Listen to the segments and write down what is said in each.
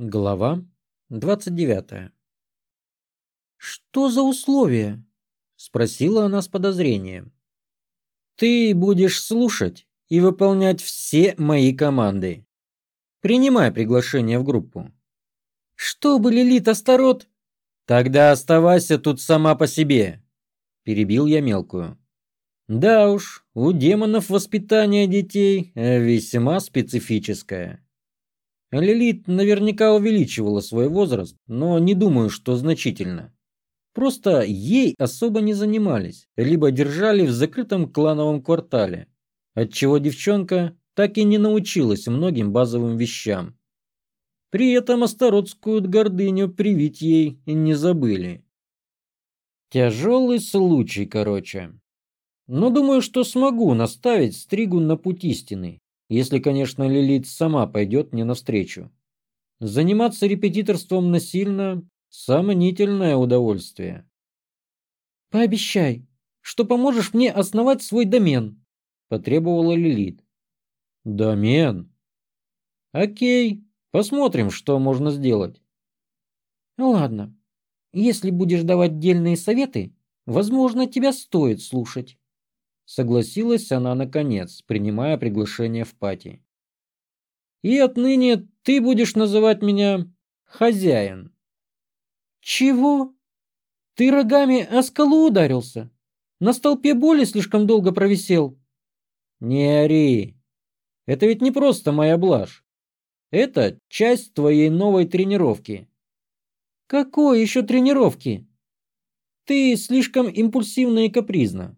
Глава 29. «Что за условия?» — спросила она с подозрением. «Ты будешь слушать и выполнять все мои команды. Принимай приглашение в группу». «Что бы, Лилит Астарот?» «Тогда оставайся тут сама по себе», — перебил я мелкую. «Да уж, у демонов воспитание детей весьма специфическое». Лилит наверняка увеличивала свой возраст, но не думаю, что значительно. Просто ей особо не занимались, либо держали в закрытом клановом квартале, отчего девчонка так и не научилась многим базовым вещам. При этом остородскую гордыню привить ей не забыли. Тяжелый случай, короче. Но думаю, что смогу наставить Стригу на путь истины. Если, конечно, Лилит сама пойдет мне навстречу. Заниматься репетиторством насильно – сомнительное удовольствие. «Пообещай, что поможешь мне основать свой домен», – потребовала Лилит. «Домен? Окей, посмотрим, что можно сделать». «Ладно, если будешь давать дельные советы, возможно, тебя стоит слушать». Согласилась она наконец, принимая приглашение в пати. И отныне ты будешь называть меня хозяин. Чего? Ты рогами о скалу ударился? На столпе боли слишком долго провисел? Не ори. Это ведь не просто моя блажь. Это часть твоей новой тренировки. Какой еще тренировки? Ты слишком импульсивна и капризна.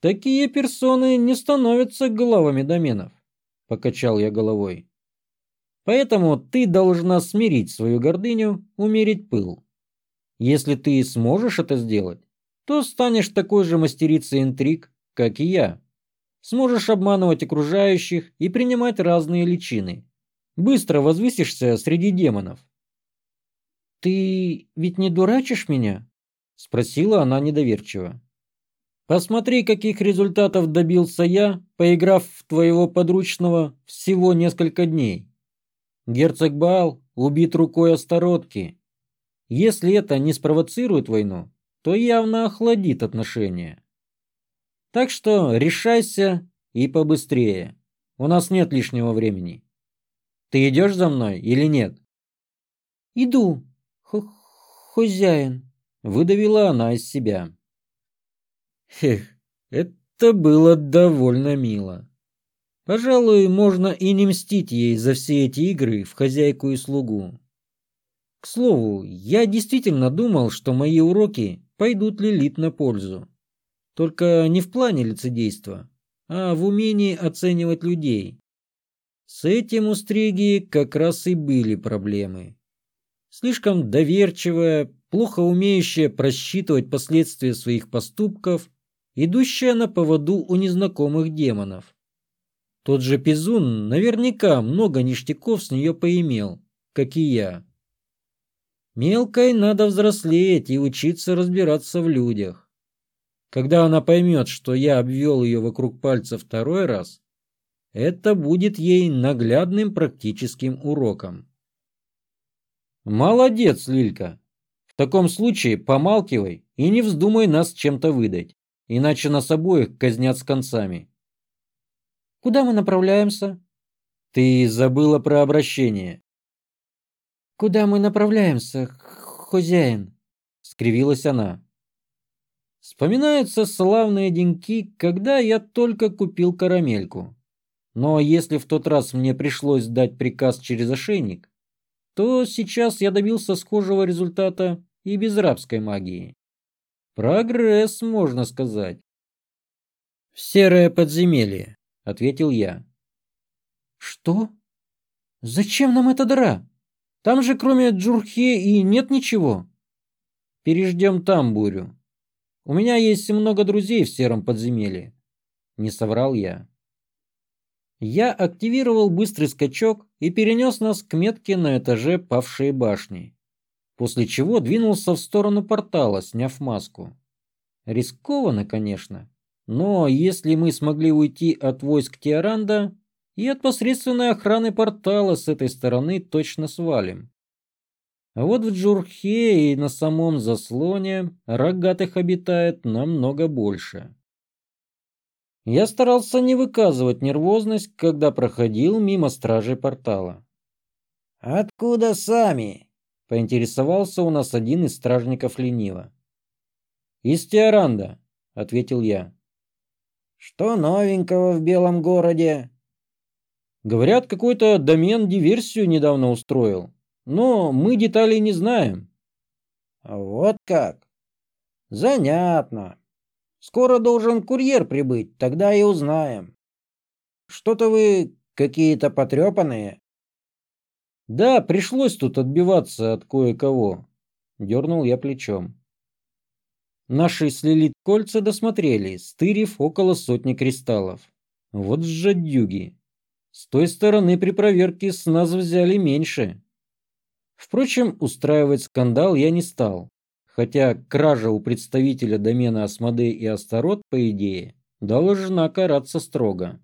Такие персоны не становятся главами доменов, покачал я головой. Поэтому ты должна смирить свою гордыню, умерить пыл. Если ты сможешь это сделать, то станешь такой же мастерицей интриг, как и я. Сможешь обманывать окружающих и принимать разные личины. Быстро возвысишься среди демонов. Ты ведь не дурачишь меня? спросила она недоверчиво. Посмотри, каких результатов добился я, поиграв в твоего подручного всего несколько дней. Герцог Баал убит рукой Астаротки. Если это не спровоцирует войну, то явно охладит отношения. Так что решайся и побыстрее. У нас нет лишнего времени. Ты идешь за мной или нет? Иду, хозяин, выдавила она из себя. Эх, это было довольно мило. Пожалуй, можно и не мстить ей за все эти игры в хозяйку и слугу. К слову, я действительно думал, что мои уроки пойдут Лилит на пользу. Только не в плане лицедейства, а в умении оценивать людей. С этим у Стриги как раз и были проблемы. Слишком доверчивая, плохо умеющая просчитывать последствия своих поступков идущая на поводу у незнакомых демонов. Тот же Пизун наверняка много ништяков с нее поимел, как и я. Мелкой надо взрослеть и учиться разбираться в людях. Когда она поймет, что я обвел ее вокруг пальца второй раз, это будет ей наглядным практическим уроком. Молодец, Лилька. В таком случае помалкивай и не вздумай нас чем-то выдать иначе нас обоих казнят с концами. Куда мы направляемся? Ты забыла про обращение. Куда мы направляемся, хозяин? скривилась она. Вспоминаются славные деньки, когда я только купил карамельку. Но если в тот раз мне пришлось дать приказ через ошейник, то сейчас я добился схожего результата и без рабской магии. Прогресс, можно сказать. В серое подземелье, ответил я. Что? Зачем нам эта дыра? Там же кроме Джурхе и нет ничего. Переждем там бурю. У меня есть много друзей в сером подземелье. Не соврал я. Я активировал быстрый скачок и перенес нас к метке на этаже павшей башни после чего двинулся в сторону портала, сняв маску. Рискованно, конечно, но если мы смогли уйти от войск Тиаранда и от посредственной охраны портала с этой стороны точно свалим. А вот в Джурхе и на самом заслоне рогатых обитает намного больше. Я старался не выказывать нервозность, когда проходил мимо стражей портала. «Откуда сами?» — поинтересовался у нас один из стражников лениво. «Из Теоранда», — ответил я. «Что новенького в Белом городе?» «Говорят, какой-то домен диверсию недавно устроил, но мы деталей не знаем». «Вот как? Занятно. Скоро должен курьер прибыть, тогда и узнаем. Что-то вы какие-то потрепанные». «Да, пришлось тут отбиваться от кое-кого», — дернул я плечом. Наши с Лилит кольца досмотрели, стырив около сотни кристаллов. Вот жадюги. С той стороны при проверке с нас взяли меньше. Впрочем, устраивать скандал я не стал. Хотя кража у представителя домена Асмодей и Астарот, по идее, должна караться строго.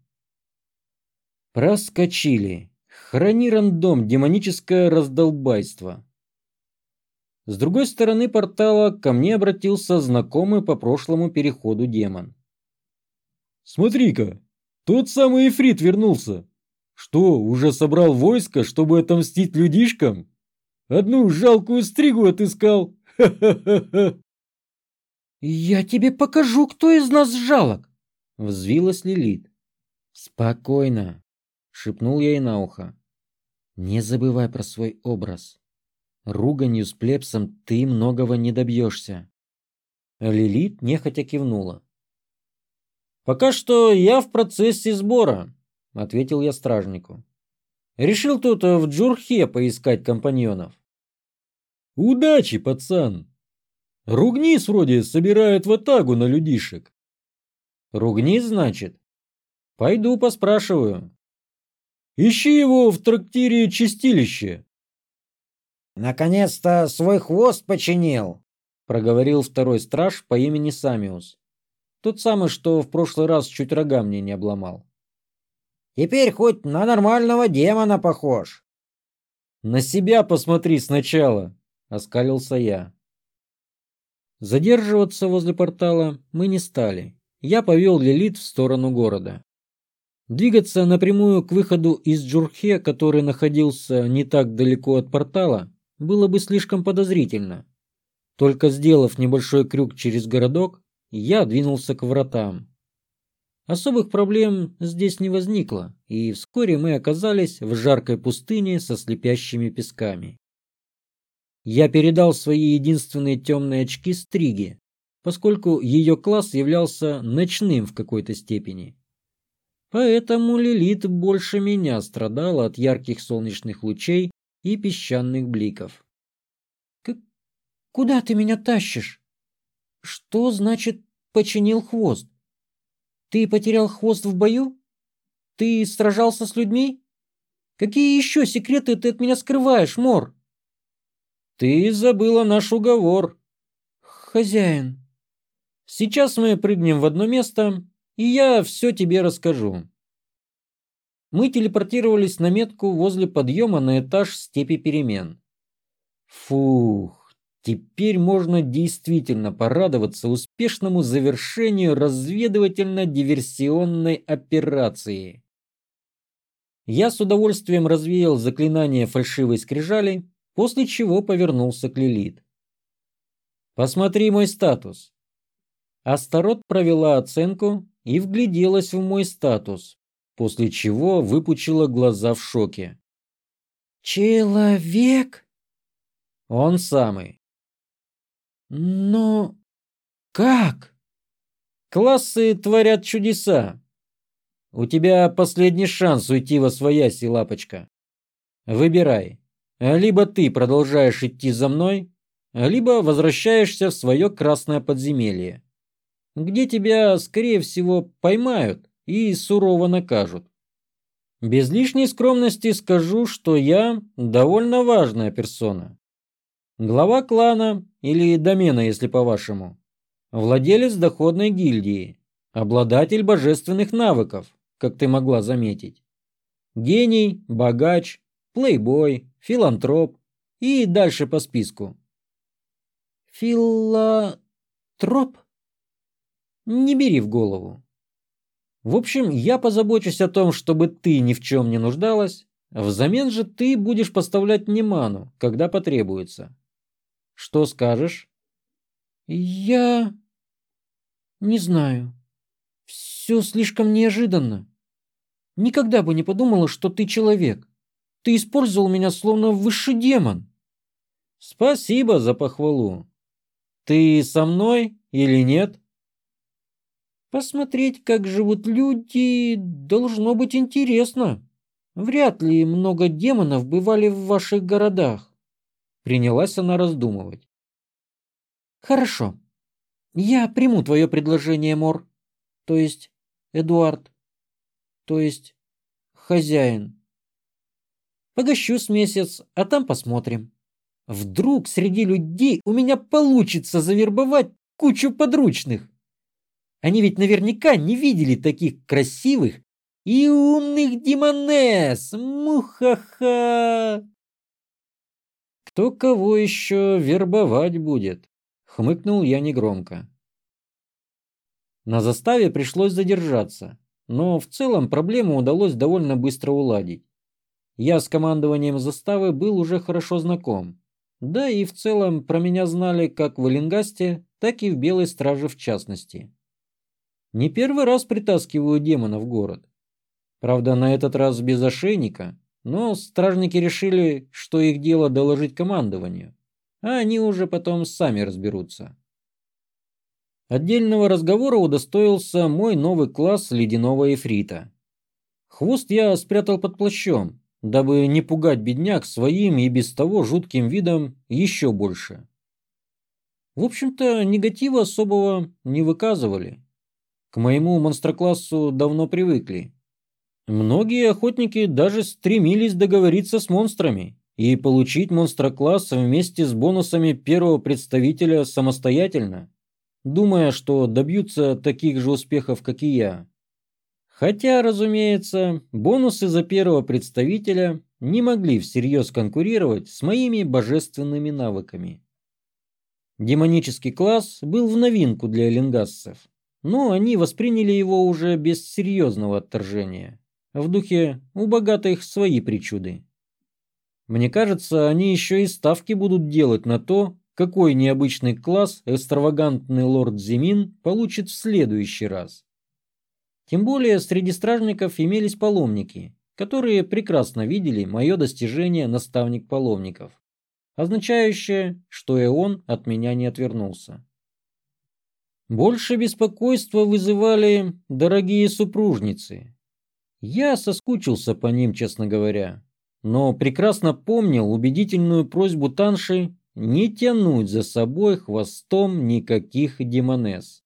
Проскочили. Храни рандом, демоническое раздолбайство. С другой стороны портала ко мне обратился знакомый по прошлому переходу демон. «Смотри-ка, тот самый Эфрит вернулся. Что, уже собрал войско, чтобы отомстить людишкам? Одну жалкую стригу отыскал. Ха-ха-ха-ха!» «Я тебе покажу, кто из нас жалок!» — взвилась Лилит. «Спокойно!» — шепнул я ей на ухо. «Не забывай про свой образ. Руганью с плебсом ты многого не добьешься. Лилит нехотя кивнула. «Пока что я в процессе сбора», — ответил я стражнику. «Решил тут в Джурхе поискать компаньонов». «Удачи, пацан! Ругнис вроде собирает в атагу на людишек». «Ругнис, значит? Пойду поспрашиваю». «Ищи его в трактире Чистилище. «Наконец-то свой хвост починил!» — проговорил второй страж по имени Самиус. Тот самый, что в прошлый раз чуть рога мне не обломал. «Теперь хоть на нормального демона похож!» «На себя посмотри сначала!» — оскалился я. Задерживаться возле портала мы не стали. Я повел Лилит в сторону города. Двигаться напрямую к выходу из Джурхе, который находился не так далеко от портала, было бы слишком подозрительно. Только сделав небольшой крюк через городок, я двинулся к вратам. Особых проблем здесь не возникло, и вскоре мы оказались в жаркой пустыне со слепящими песками. Я передал свои единственные темные очки Стриге, поскольку ее класс являлся ночным в какой-то степени. Поэтому Лилит больше меня страдала от ярких солнечных лучей и песчаных бликов. «Куда ты меня тащишь? Что значит починил хвост? Ты потерял хвост в бою? Ты сражался с людьми? Какие еще секреты ты от меня скрываешь, Мор?» «Ты забыла наш уговор». «Хозяин». «Сейчас мы прыгнем в одно место, и я все тебе расскажу мы телепортировались на метку возле подъема на этаж степи перемен. Фух, теперь можно действительно порадоваться успешному завершению разведывательно-диверсионной операции. Я с удовольствием развеял заклинание фальшивой скрижали, после чего повернулся к Лилит. «Посмотри мой статус». Астарот провела оценку и вгляделась в мой статус, после чего выпучила глаза в шоке. «Человек?» «Он самый». «Но как?» «Классы творят чудеса. У тебя последний шанс уйти во свояси, лапочка. Выбирай. Либо ты продолжаешь идти за мной, либо возвращаешься в свое красное подземелье, где тебя, скорее всего, поймают и сурово накажут. Без лишней скромности скажу, что я довольно важная персона. Глава клана, или домена, если по-вашему. Владелец доходной гильдии. Обладатель божественных навыков, как ты могла заметить. Гений, богач, плейбой, филантроп и дальше по списку. Филотроп? Не бери в голову. В общем, я позабочусь о том, чтобы ты ни в чем не нуждалась, взамен же ты будешь поставлять мне ману, когда потребуется. Что скажешь? Я... не знаю. Все слишком неожиданно. Никогда бы не подумала, что ты человек. Ты использовал меня словно высший демон. Спасибо за похвалу. Ты со мной или нет? Посмотреть, как живут люди, должно быть интересно. Вряд ли много демонов бывали в ваших городах. Принялась она раздумывать. Хорошо. Я приму твое предложение, Мор. То есть, Эдуард. То есть, хозяин. Погощу с месяц, а там посмотрим. Вдруг среди людей у меня получится завербовать кучу подручных. Они ведь наверняка не видели таких красивых и умных демонесс. Мухаха! Кто кого еще вербовать будет? Хмыкнул я негромко. На заставе пришлось задержаться, но в целом проблему удалось довольно быстро уладить. Я с командованием заставы был уже хорошо знаком. Да и в целом про меня знали как в Эленгасте, так и в Белой Страже в частности. Не первый раз притаскиваю демона в город. Правда, на этот раз без ошейника, но стражники решили, что их дело доложить командованию, а они уже потом сами разберутся. Отдельного разговора удостоился мой новый класс ледяного эфрита. Хвост я спрятал под плащом, дабы не пугать бедняк своим и без того жутким видом еще больше. В общем-то, негатива особого не выказывали. К моему монстроклассу давно привыкли. Многие охотники даже стремились договориться с монстрами и получить монстрокласс вместе с бонусами первого представителя самостоятельно, думая, что добьются таких же успехов, как и я. Хотя, разумеется, бонусы за первого представителя не могли всерьез конкурировать с моими божественными навыками. Демонический класс был в новинку для эллингассов, но они восприняли его уже без серьезного отторжения. В духе «у богатых свои причуды». Мне кажется, они еще и ставки будут делать на то, какой необычный класс экстравагантный лорд Зимин получит в следующий раз. Тем более среди стражников имелись паломники, которые прекрасно видели мое достижение наставник паломников, означающее, что и он от меня не отвернулся. Больше беспокойства вызывали дорогие супружницы. Я соскучился по ним, честно говоря, но прекрасно помнил убедительную просьбу Танши не тянуть за собой хвостом никаких демонесс.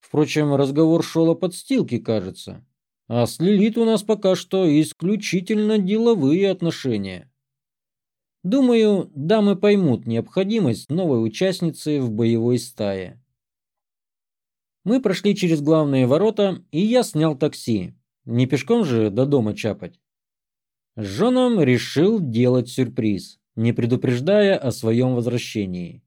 Впрочем, разговор шел о подстилке, кажется. А с Лилит у нас пока что исключительно деловые отношения. Думаю, дамы поймут необходимость новой участницы в боевой стае. Мы прошли через главные ворота, и я снял такси. Не пешком же до дома чапать. С женом решил делать сюрприз, не предупреждая о своем возвращении.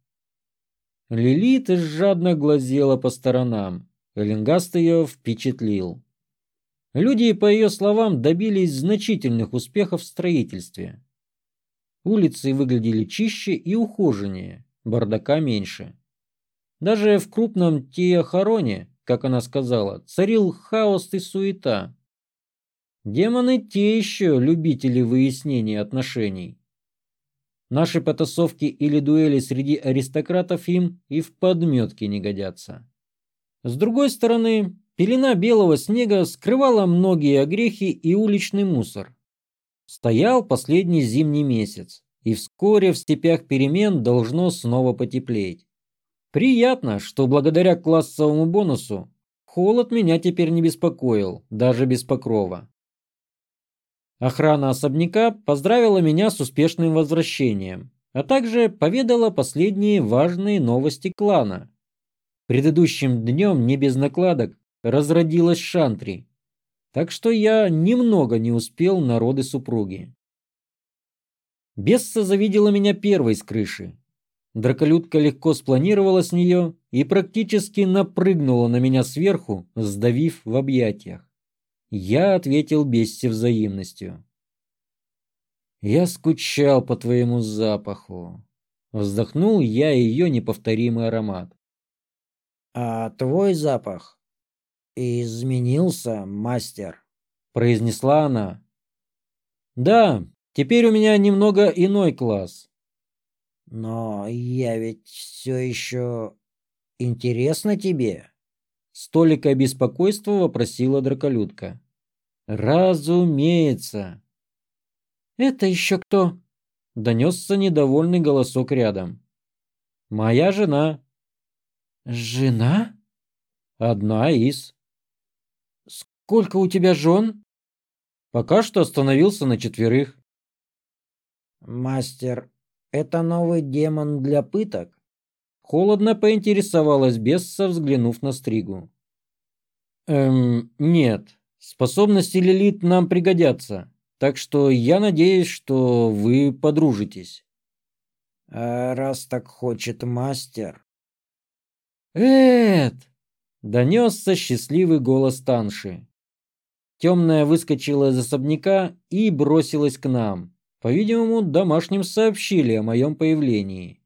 Лилит жадно глазела по сторонам, Эллингаст ее впечатлил. Люди, по ее словам, добились значительных успехов в строительстве. Улицы выглядели чище и ухоженнее, бардака меньше. Даже в крупном Теохороне, как она сказала, царил хаос и суета. Демоны те еще любители выяснения отношений. Наши потасовки или дуэли среди аристократов им и в подметке не годятся. С другой стороны, пелена белого снега скрывала многие огрехи и уличный мусор. Стоял последний зимний месяц, и вскоре в степях перемен должно снова потеплеть. Приятно, что благодаря классовому бонусу холод меня теперь не беспокоил, даже без покрова. Охрана особняка поздравила меня с успешным возвращением, а также поведала последние важные новости клана, Предыдущим днем не без накладок разродилась шантри, так что я немного не успел на роды супруги. Бесса завидела меня первой с крыши. Драколюдка легко спланировала с нее и практически напрыгнула на меня сверху, сдавив в объятиях. Я ответил Бессе взаимностью. «Я скучал по твоему запаху», — вздохнул я ее неповторимый аромат. «А твой запах изменился, мастер», — произнесла она. «Да, теперь у меня немного иной класс». «Но я ведь все еще интересно тебе?» С толикой беспокойства вопросила драколюдка. «Разумеется!» «Это еще кто?» — донесся недовольный голосок рядом. «Моя жена». «Жена?» «Одна из». «Сколько у тебя жен?» «Пока что остановился на четверых». «Мастер, это новый демон для пыток?» Холодно поинтересовалась Бесса, взглянув на Стригу. «Эм, нет. Способности Лилит нам пригодятся. Так что я надеюсь, что вы подружитесь. А раз так хочет мастер. Эд! Донесся счастливый голос Танши. Темная выскочила из особняка и бросилась к нам. По-видимому, домашним сообщили о моем появлении.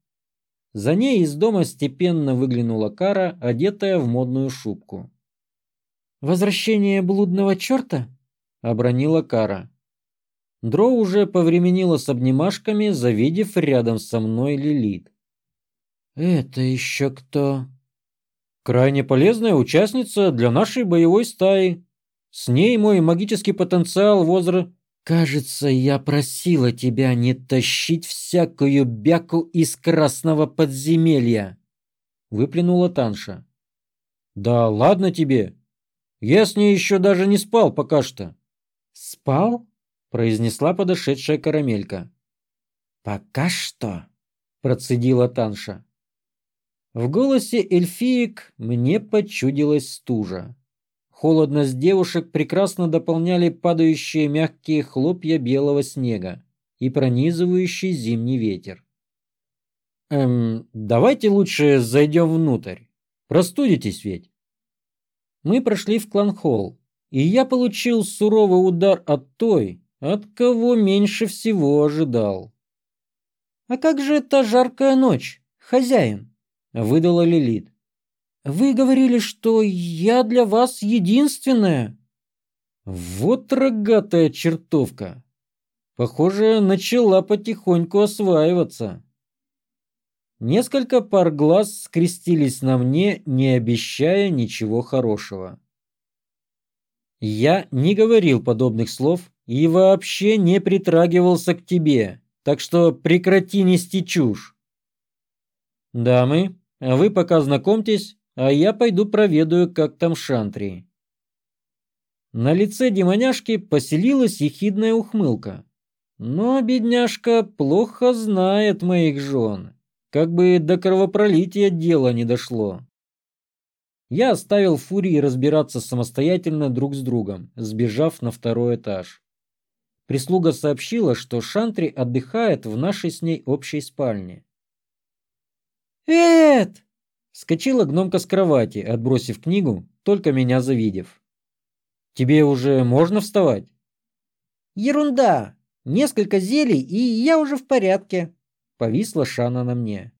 За ней из дома степенно выглянула Кара, одетая в модную шубку. «Возвращение блудного черта?» — обронила Кара. Дро уже повременила с обнимашками, завидев рядом со мной Лилит. «Это еще кто?» «Крайне полезная участница для нашей боевой стаи. С ней мой магический потенциал возра...» «Кажется, я просила тебя не тащить всякую бяку из красного подземелья», — выплюнула Танша. «Да ладно тебе. Я с ней еще даже не спал пока что». «Спал?» произнесла подошедшая карамелька. «Пока что», — процедила Танша. В голосе эльфиек мне почудилась стужа. Холодность девушек прекрасно дополняли падающие мягкие хлопья белого снега и пронизывающий зимний ветер. «Эм, давайте лучше зайдем внутрь. Простудитесь ведь». Мы прошли в клан-холл, и я получил суровый удар от той, от кого меньше всего ожидал. «А как же эта жаркая ночь, хозяин?» — выдала Лилит. «Вы говорили, что я для вас единственная». Вот рогатая чертовка. Похоже, начала потихоньку осваиваться. Несколько пар глаз скрестились на мне, не обещая ничего хорошего. Я не говорил подобных слов и вообще не притрагивался к тебе, так что прекрати нести чушь. Дамы, а вы пока знакомьтесь, а я пойду проведаю, как там Шантри. На лице демоняшки поселилась ехидная ухмылка. Но бедняжка плохо знает моих жен, как бы до кровопролития дело не дошло. Я оставил Фурии разбираться самостоятельно друг с другом, сбежав на второй этаж. Прислуга сообщила, что Шантри отдыхает в нашей с ней общей спальне. «Эд!» — вскочила гномка с кровати, отбросив книгу, только меня завидев. «Тебе уже можно вставать?» «Ерунда! Несколько зелий, и я уже в порядке!» — повисла Шана на мне.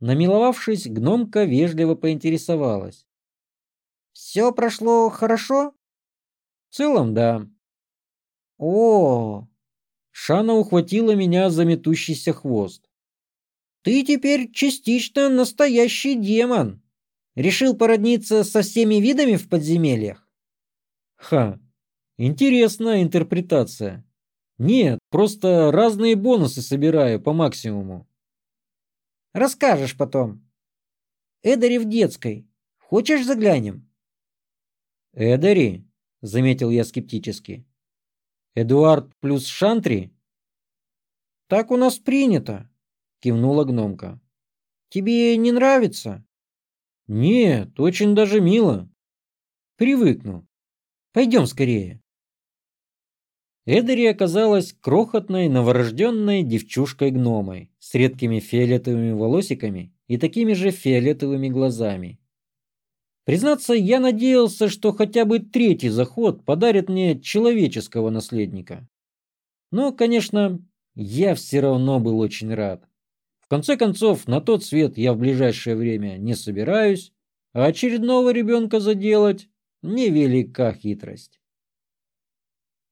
Намиловавшись, гномка вежливо поинтересовалась. «Все прошло хорошо?» «В целом, да». «О!» Шана ухватила меня за метущийся хвост. «Ты теперь частично настоящий демон. Решил породниться со всеми видами в подземельях?» «Ха! Интересная интерпретация. Нет, просто разные бонусы собираю по максимуму. Расскажешь потом. Эдари в детской. Хочешь заглянем? Эдари? Заметил я скептически. Эдуард плюс Шантри? Так у нас принято, кивнула гномка. Тебе не нравится? Нет, очень даже мило. Привыкну. Пойдем скорее. Эдери оказалась крохотной новорожденной девчушкой-гномой с редкими фиолетовыми волосиками и такими же фиолетовыми глазами. Признаться, я надеялся, что хотя бы третий заход подарит мне человеческого наследника. Но, конечно, я все равно был очень рад. Конце концов, на тот свет я в ближайшее время не собираюсь, а очередного ребенка заделать невелика хитрость.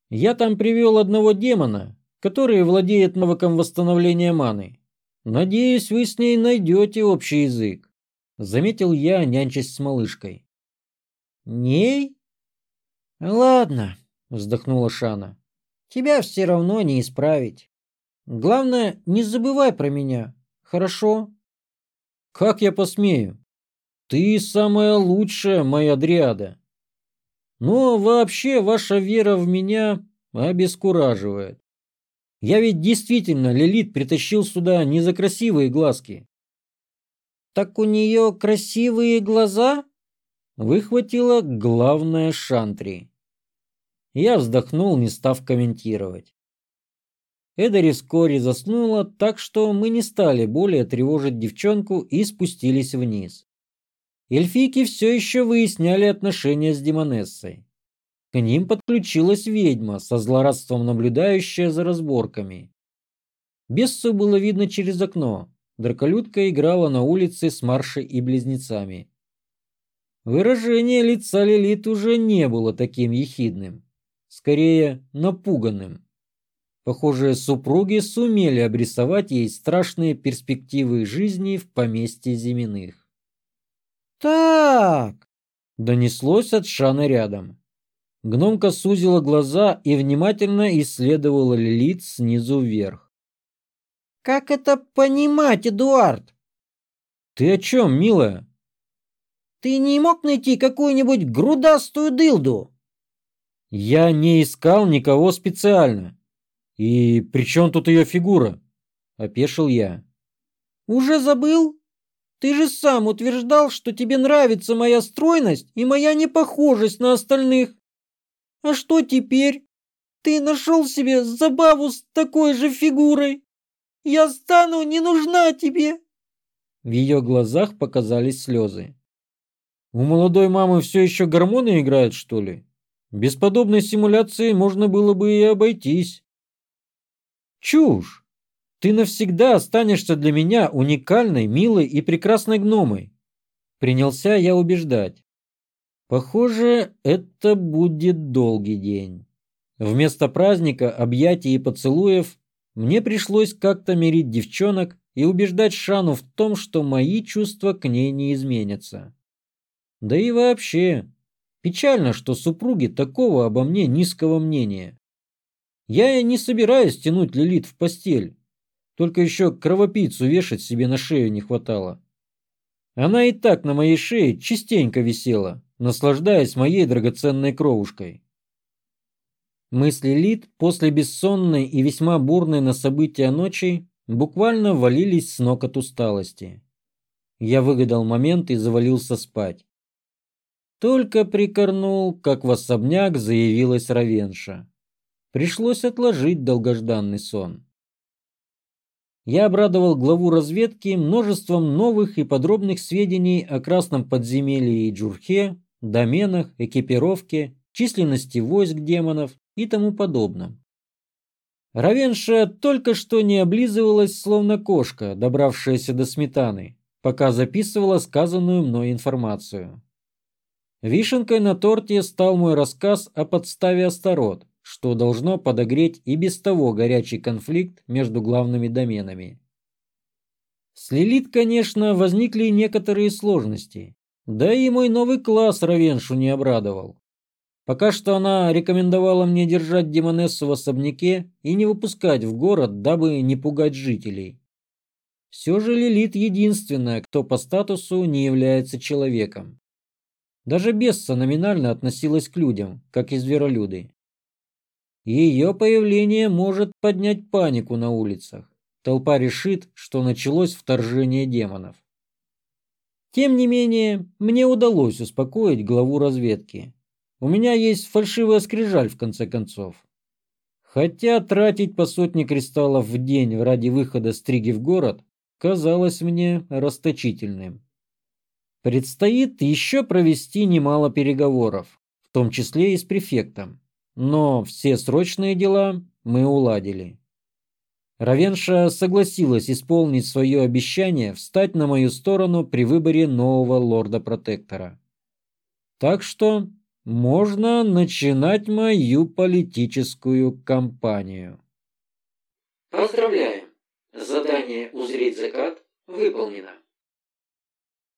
Я там привел одного демона, который владеет навыком восстановления маны. Надеюсь, вы с ней найдете общий язык. Заметил я, нянчась с малышкой. Ней? Ладно, вздохнула Шана. Тебя все равно не исправить. Главное, не забывай про меня, хорошо? Как я посмею? Ты самая лучшая моя дриада. Но вообще ваша вера в меня обескураживает. Я ведь действительно Лилит притащил сюда не за красивые глазки. Так у нее красивые глаза? Выхватила главная Шантри. Я вздохнул, не став комментировать. Эдари вскоре заснула, так что мы не стали более тревожить девчонку и спустились вниз эльфийки все еще выясняли отношения с Демонессой. К ним подключилась ведьма, со злорадством наблюдающая за разборками. Бессу было видно через окно. Драколюдка играла на улице с Маршей и близнецами. Выражение лица Лилит уже не было таким ехидным, скорее напуганным. Похоже, супруги сумели обрисовать ей страшные перспективы жизни в поместье Зиминых. «Так!» — донеслось от Шана рядом. Гномка сузила глаза и внимательно исследовала Лилит снизу вверх. «Как это понимать, Эдуард?» «Ты о чем, милая?» «Ты не мог найти какую-нибудь грудастую дылду?» «Я не искал никого специально. И при чем тут ее фигура?» — опешил я. «Уже забыл?» Ты же сам утверждал, что тебе нравится моя стройность и моя непохожесть на остальных. А что теперь? Ты нашел себе забаву с такой же фигурой. Я стану не нужна тебе. В ее глазах показались слезы. У молодой мамы все еще гормоны играют, что ли? Без подобной симуляции можно было бы и обойтись. Чушь! Ты навсегда останешься для меня уникальной, милой и прекрасной гномой. Принялся я убеждать. Похоже, это будет долгий день. Вместо праздника, объятий и поцелуев мне пришлось как-то мирить девчонок и убеждать Шану в том, что мои чувства к ней не изменятся. Да и вообще, печально, что супруги такого обо мне низкого мнения. Я и не собираюсь тянуть Лилит в постель. Только еще кровопийцу вешать себе на шею не хватало. Она и так на моей шее частенько висела, наслаждаясь моей драгоценной кровушкой. Мысли Лид после бессонной и весьма бурной на события ночи буквально валились с ног от усталости. Я выгадал момент и завалился спать. Только прикорнул, как в особняк заявилась Равенша. Пришлось отложить долгожданный сон я обрадовал главу разведки множеством новых и подробных сведений о Красном подземелье и Джурхе, доменах, экипировке, численности войск демонов и тому подобном. Равенша только что не облизывалась, словно кошка, добравшаяся до сметаны, пока записывала сказанную мной информацию. Вишенкой на торте стал мой рассказ о подставе Астарот, что должно подогреть и без того горячий конфликт между главными доменами. С Лилит, конечно, возникли некоторые сложности, да и мой новый класс Равеншу не обрадовал. Пока что она рекомендовала мне держать Демонессу в особняке и не выпускать в город, дабы не пугать жителей. Все же Лилит единственная, кто по статусу не является человеком. Даже Бесса номинально относилась к людям, как и зверолюды. Ее появление может поднять панику на улицах. Толпа решит, что началось вторжение демонов. Тем не менее, мне удалось успокоить главу разведки. У меня есть фальшивая скрижаль, в конце концов. Хотя тратить по сотне кристаллов в день ради выхода Стриги в город казалось мне расточительным. Предстоит еще провести немало переговоров, в том числе и с префектом. Но все срочные дела мы уладили. Равенша согласилась исполнить свое обещание встать на мою сторону при выборе нового лорда-протектора. Так что можно начинать мою политическую кампанию. Поздравляем! Задание «Узреть закат» выполнено.